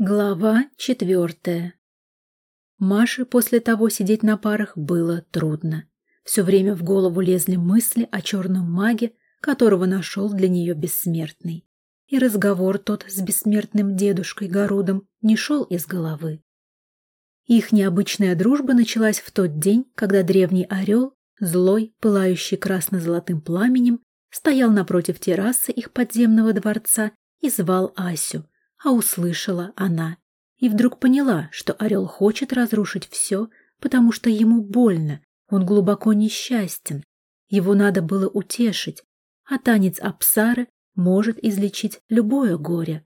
Глава четвертая. Маше после того сидеть на парах было трудно. Все время в голову лезли мысли о черном маге, которого нашел для нее бессмертный. И разговор тот с бессмертным дедушкой Горудом не шел из головы. Их необычная дружба началась в тот день, когда древний орел, злой, пылающий красно-золотым пламенем, стоял напротив террасы их подземного дворца и звал Асю – а услышала она. И вдруг поняла, что орел хочет разрушить все, потому что ему больно, он глубоко несчастен. Его надо было утешить, а танец Апсары может излечить любое горе.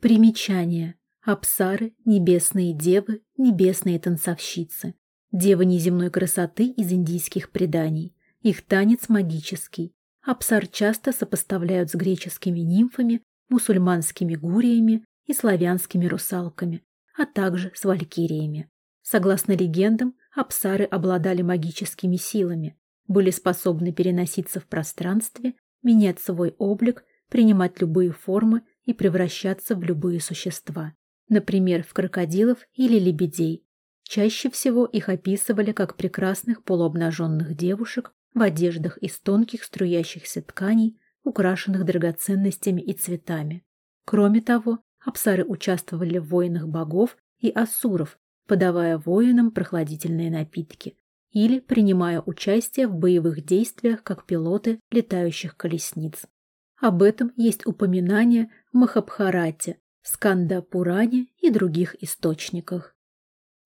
Примечание. Апсары – небесные девы, небесные танцовщицы. Девы неземной красоты из индийских преданий. Их танец магический. Апсар часто сопоставляют с греческими нимфами мусульманскими гуриями и славянскими русалками, а также с валькириями. Согласно легендам, апсары обладали магическими силами, были способны переноситься в пространстве, менять свой облик, принимать любые формы и превращаться в любые существа, например, в крокодилов или лебедей. Чаще всего их описывали как прекрасных полуобнаженных девушек в одеждах из тонких струящихся тканей, украшенных драгоценностями и цветами. Кроме того, апсары участвовали в войнах богов и асуров, подавая воинам прохладительные напитки или принимая участие в боевых действиях как пилоты летающих колесниц. Об этом есть упоминания в Махабхарате, Скандапуране и других источниках.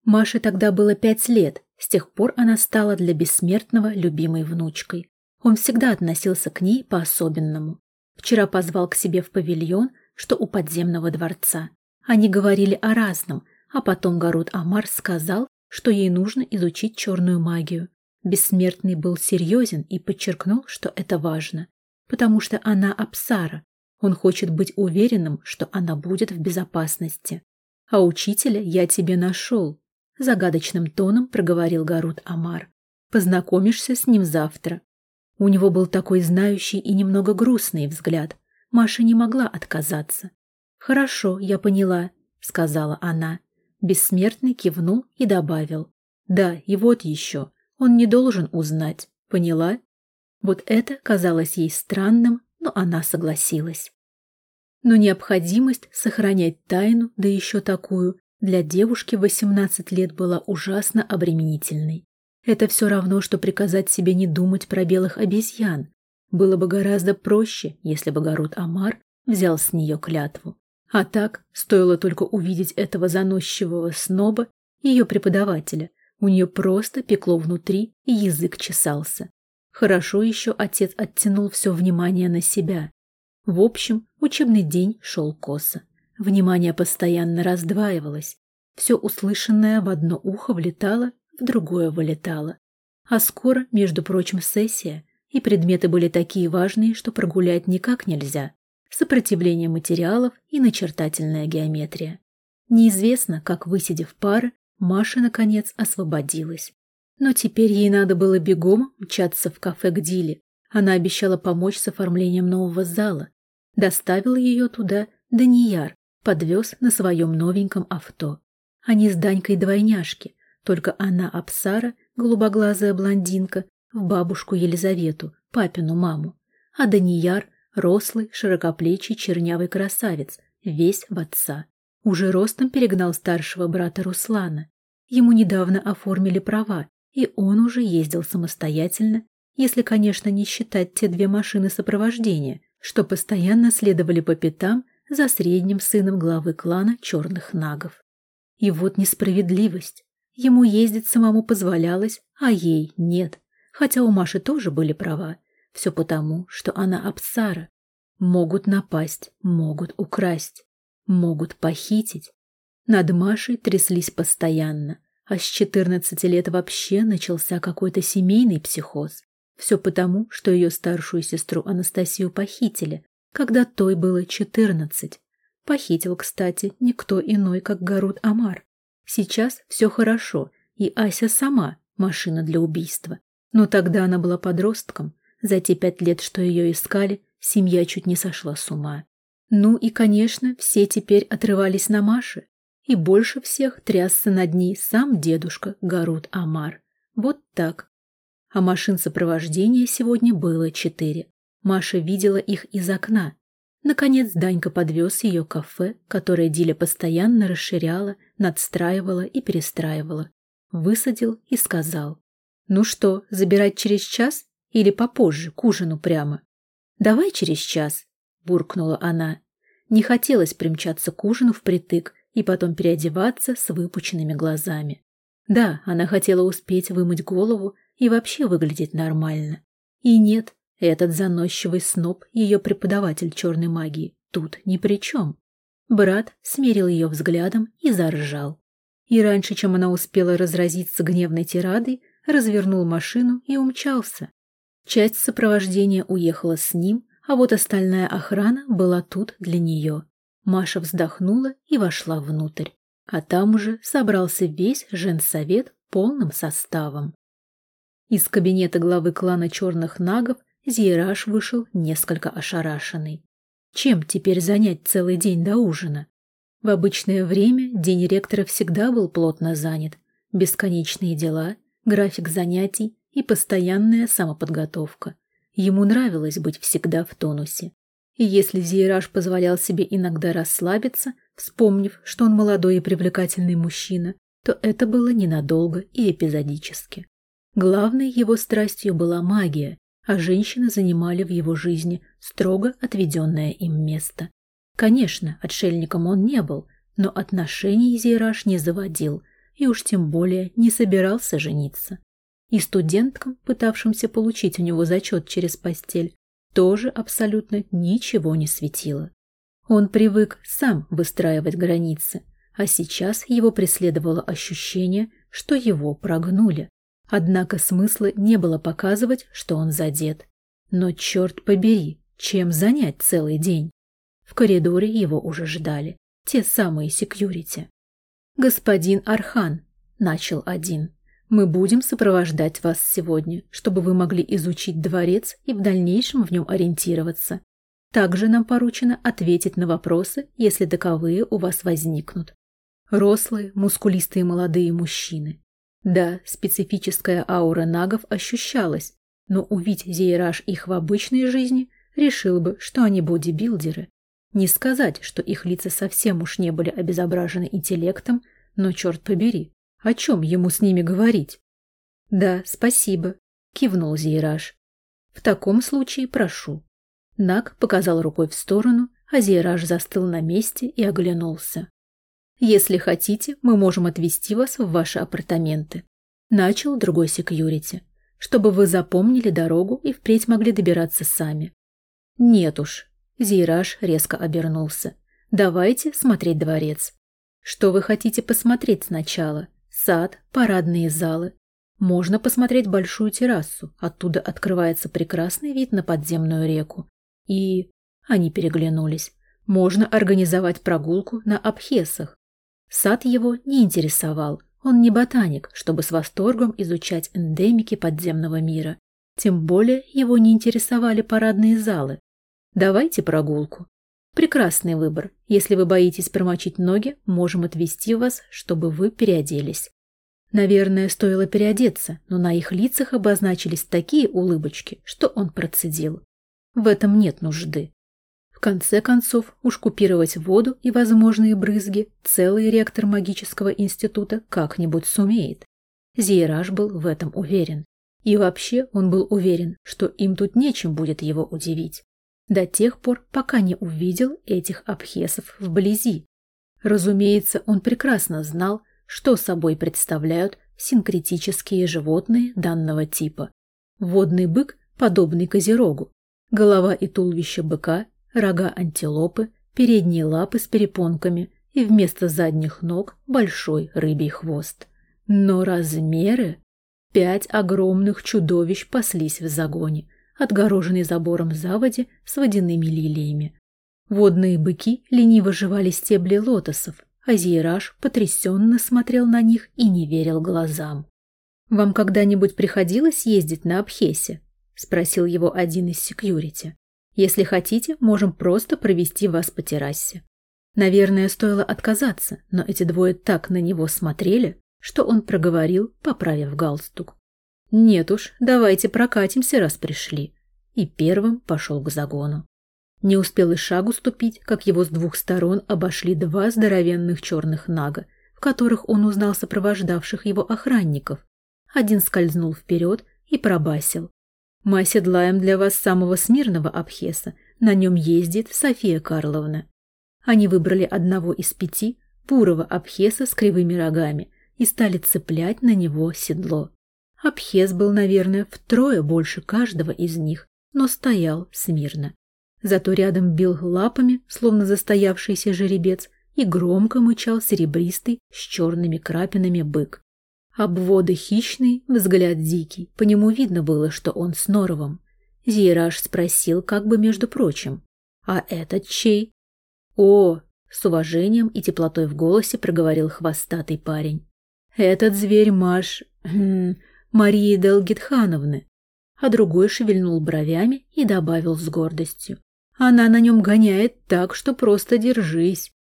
Маше тогда было пять лет, с тех пор она стала для бессмертного любимой внучкой. Он всегда относился к ней по-особенному. Вчера позвал к себе в павильон, что у подземного дворца. Они говорили о разном, а потом Гарут Амар сказал, что ей нужно изучить черную магию. Бессмертный был серьезен и подчеркнул, что это важно, потому что она Апсара. Он хочет быть уверенным, что она будет в безопасности. «А учителя я тебе нашел», — загадочным тоном проговорил Гарут Амар. «Познакомишься с ним завтра. У него был такой знающий и немного грустный взгляд. Маша не могла отказаться. «Хорошо, я поняла», — сказала она. Бессмертный кивнул и добавил. «Да, и вот еще. Он не должен узнать. Поняла?» Вот это казалось ей странным, но она согласилась. Но необходимость сохранять тайну, да еще такую, для девушки 18 лет была ужасно обременительной. Это все равно, что приказать себе не думать про белых обезьян. Было бы гораздо проще, если бы Гарут Амар взял с нее клятву. А так, стоило только увидеть этого заносчивого сноба, ее преподавателя, у нее просто пекло внутри и язык чесался. Хорошо еще отец оттянул все внимание на себя. В общем, учебный день шел косо. Внимание постоянно раздваивалось. Все услышанное в одно ухо влетало другое вылетало. А скоро, между прочим, сессия, и предметы были такие важные, что прогулять никак нельзя. Сопротивление материалов и начертательная геометрия. Неизвестно, как высидев пары, Маша, наконец, освободилась. Но теперь ей надо было бегом мчаться в кафе к Диле. Она обещала помочь с оформлением нового зала. Доставил ее туда Данияр, подвез на своем новеньком авто. Они с Данькой двойняшки, только она Апсара, голубоглазая блондинка, в бабушку Елизавету, папину маму, а Данияр – рослый, широкоплечий, чернявый красавец, весь в отца. Уже ростом перегнал старшего брата Руслана. Ему недавно оформили права, и он уже ездил самостоятельно, если, конечно, не считать те две машины сопровождения, что постоянно следовали по пятам за средним сыном главы клана черных нагов. И вот несправедливость. Ему ездить самому позволялось, а ей нет. Хотя у Маши тоже были права. Все потому, что она Апсара. Могут напасть, могут украсть, могут похитить. Над Машей тряслись постоянно, а с 14 лет вообще начался какой-то семейный психоз. Все потому, что ее старшую сестру Анастасию похитили, когда той было 14. Похитил, кстати, никто иной, как Гарут Амар. Сейчас все хорошо, и Ася сама машина для убийства. Но тогда она была подростком. За те пять лет, что ее искали, семья чуть не сошла с ума. Ну и, конечно, все теперь отрывались на Маше. и больше всех трясся над ней сам дедушка Гарут Амар. Вот так. А машин сопровождения сегодня было четыре. Маша видела их из окна. Наконец Данька подвез ее к кафе, которое Диля постоянно расширяла, надстраивала и перестраивала. Высадил и сказал. «Ну что, забирать через час или попозже, к ужину прямо?» «Давай через час», — буркнула она. Не хотелось примчаться к ужину впритык и потом переодеваться с выпученными глазами. Да, она хотела успеть вымыть голову и вообще выглядеть нормально. И нет, этот заносчивый сноб, ее преподаватель черной магии, тут ни при чем. Брат смерил ее взглядом и заржал. И раньше, чем она успела разразиться гневной тирадой, развернул машину и умчался. Часть сопровождения уехала с ним, а вот остальная охрана была тут для нее. Маша вздохнула и вошла внутрь. А там уже собрался весь женсовет полным составом. Из кабинета главы клана черных нагов Зейраж вышел несколько ошарашенный. Чем теперь занять целый день до ужина? В обычное время день ректора всегда был плотно занят. Бесконечные дела, график занятий и постоянная самоподготовка. Ему нравилось быть всегда в тонусе. И если Зейраж позволял себе иногда расслабиться, вспомнив, что он молодой и привлекательный мужчина, то это было ненадолго и эпизодически. Главной его страстью была магия, а женщины занимали в его жизни строго отведенное им место. Конечно, отшельником он не был, но отношений Зейраж не заводил и уж тем более не собирался жениться. И студенткам, пытавшимся получить у него зачет через постель, тоже абсолютно ничего не светило. Он привык сам выстраивать границы, а сейчас его преследовало ощущение, что его прогнули. Однако смысла не было показывать, что он задет. Но черт побери, чем занять целый день? В коридоре его уже ждали, те самые секьюрити. «Господин Архан», — начал один, мы будем сопровождать вас сегодня, чтобы вы могли изучить дворец и в дальнейшем в нем ориентироваться. Также нам поручено ответить на вопросы, если таковые у вас возникнут. Рослые, мускулистые молодые мужчины. Да, специфическая аура нагов ощущалась, но увидеть Зейраж их в обычной жизни решил бы, что они бодибилдеры. Не сказать, что их лица совсем уж не были обезображены интеллектом, но черт побери, о чем ему с ними говорить? Да, спасибо, кивнул Зейраж. В таком случае прошу. Наг показал рукой в сторону, а Зейраж застыл на месте и оглянулся. Если хотите, мы можем отвезти вас в ваши апартаменты. Начал другой секьюрити, чтобы вы запомнили дорогу и впредь могли добираться сами. Нет уж, Зейраж резко обернулся. Давайте смотреть дворец. Что вы хотите посмотреть сначала? Сад, парадные залы. Можно посмотреть большую террасу, оттуда открывается прекрасный вид на подземную реку. И... Они переглянулись. Можно организовать прогулку на Абхесах. Сад его не интересовал. Он не ботаник, чтобы с восторгом изучать эндемики подземного мира. Тем более его не интересовали парадные залы. Давайте прогулку. Прекрасный выбор. Если вы боитесь промочить ноги, можем отвезти вас, чтобы вы переоделись. Наверное, стоило переодеться, но на их лицах обозначились такие улыбочки, что он процедил. В этом нет нужды. Конце концов, уж купировать воду и возможные брызги целый ректор магического института как-нибудь сумеет. Зейраж был в этом уверен. И вообще он был уверен, что им тут нечем будет его удивить до тех пор, пока не увидел этих абхесов вблизи. Разумеется, он прекрасно знал, что собой представляют синкретические животные данного типа. Водный бык, подобный козерогу, голова и туловище быка, рога антилопы, передние лапы с перепонками и вместо задних ног большой рыбий хвост. Но размеры... Пять огромных чудовищ паслись в загоне, отгороженный забором заводи с водяными лилиями. Водные быки лениво жевали стебли лотосов, а Зейраж потрясенно смотрел на них и не верил глазам. «Вам когда-нибудь приходилось ездить на Абхесе?» – спросил его один из секьюрити. «Если хотите, можем просто провести вас по террасе». Наверное, стоило отказаться, но эти двое так на него смотрели, что он проговорил, поправив галстук. «Нет уж, давайте прокатимся, раз пришли». И первым пошел к загону. Не успел и шагу ступить, как его с двух сторон обошли два здоровенных черных нага, в которых он узнал сопровождавших его охранников. Один скользнул вперед и пробасил. «Мы оседлаем для вас самого смирного Абхеса. На нем ездит София Карловна». Они выбрали одного из пяти, бурого Абхеса с кривыми рогами, и стали цеплять на него седло. Абхес был, наверное, втрое больше каждого из них, но стоял смирно. Зато рядом бил лапами, словно застоявшийся жеребец, и громко мычал серебристый с черными крапинами бык. Обводы хищный, взгляд дикий, по нему видно было, что он с норовом. Зейраж спросил как бы между прочим, «А этот чей?» «О!» — с уважением и теплотой в голосе проговорил хвостатый парень. «Этот зверь Маш... Хм, Марии Делгитхановны». А другой шевельнул бровями и добавил с гордостью. «Она на нем гоняет так, что просто держись».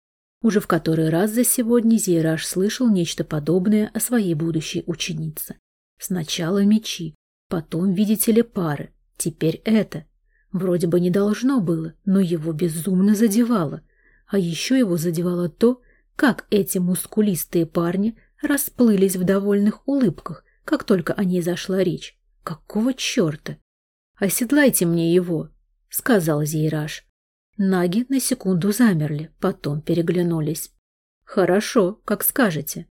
Уже в который раз за сегодня Зейраж слышал нечто подобное о своей будущей ученице. Сначала мечи, потом, видите ли, пары, теперь это. Вроде бы не должно было, но его безумно задевало. А еще его задевало то, как эти мускулистые парни расплылись в довольных улыбках, как только о ней зашла речь. Какого черта? «Оседлайте мне его», — сказал Зейраж. Наги на секунду замерли, потом переглянулись. «Хорошо, как скажете».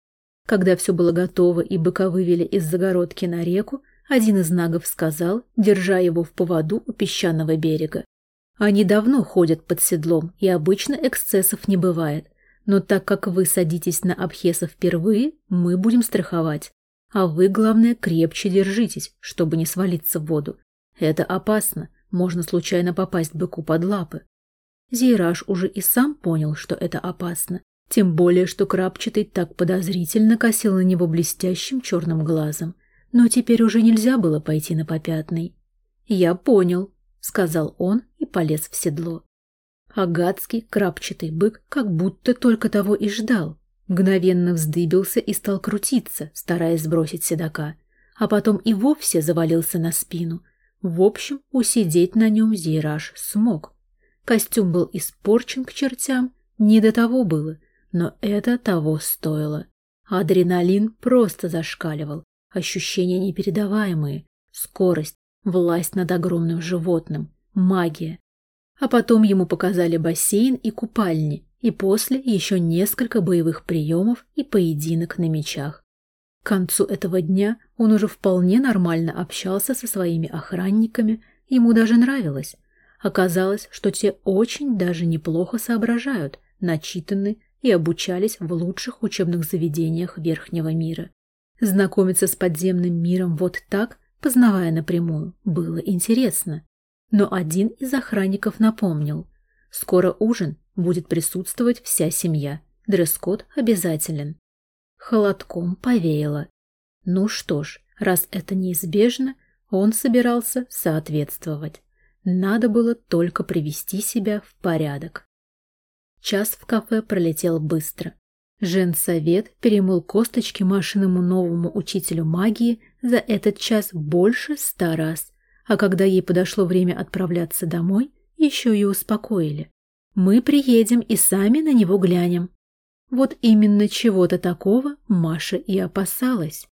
Когда все было готово и быка вывели из загородки на реку, один из нагов сказал, держа его в поводу у песчаного берега. «Они давно ходят под седлом, и обычно эксцессов не бывает. Но так как вы садитесь на Абхеса впервые, мы будем страховать. А вы, главное, крепче держитесь, чтобы не свалиться в воду. Это опасно, можно случайно попасть быку под лапы. Зейраж уже и сам понял, что это опасно. Тем более, что крапчатый так подозрительно косил на него блестящим черным глазом. Но теперь уже нельзя было пойти на попятный. «Я понял», — сказал он и полез в седло. Агатский крапчатый бык как будто только того и ждал. Мгновенно вздыбился и стал крутиться, стараясь сбросить седока. А потом и вовсе завалился на спину. В общем, усидеть на нем Зейраж смог. Костюм был испорчен к чертям, не до того было, но это того стоило. Адреналин просто зашкаливал, ощущения непередаваемые, скорость, власть над огромным животным, магия. А потом ему показали бассейн и купальни, и после еще несколько боевых приемов и поединок на мечах. К концу этого дня он уже вполне нормально общался со своими охранниками, ему даже нравилось. Оказалось, что те очень даже неплохо соображают, начитаны и обучались в лучших учебных заведениях Верхнего мира. Знакомиться с подземным миром вот так, познавая напрямую, было интересно. Но один из охранников напомнил. Скоро ужин, будет присутствовать вся семья. Дресс-код обязателен. Холодком повеяло. Ну что ж, раз это неизбежно, он собирался соответствовать. Надо было только привести себя в порядок. Час в кафе пролетел быстро. Женсовет перемыл косточки Машиному новому учителю магии за этот час больше ста раз, а когда ей подошло время отправляться домой, еще и успокоили. Мы приедем и сами на него глянем. Вот именно чего-то такого Маша и опасалась.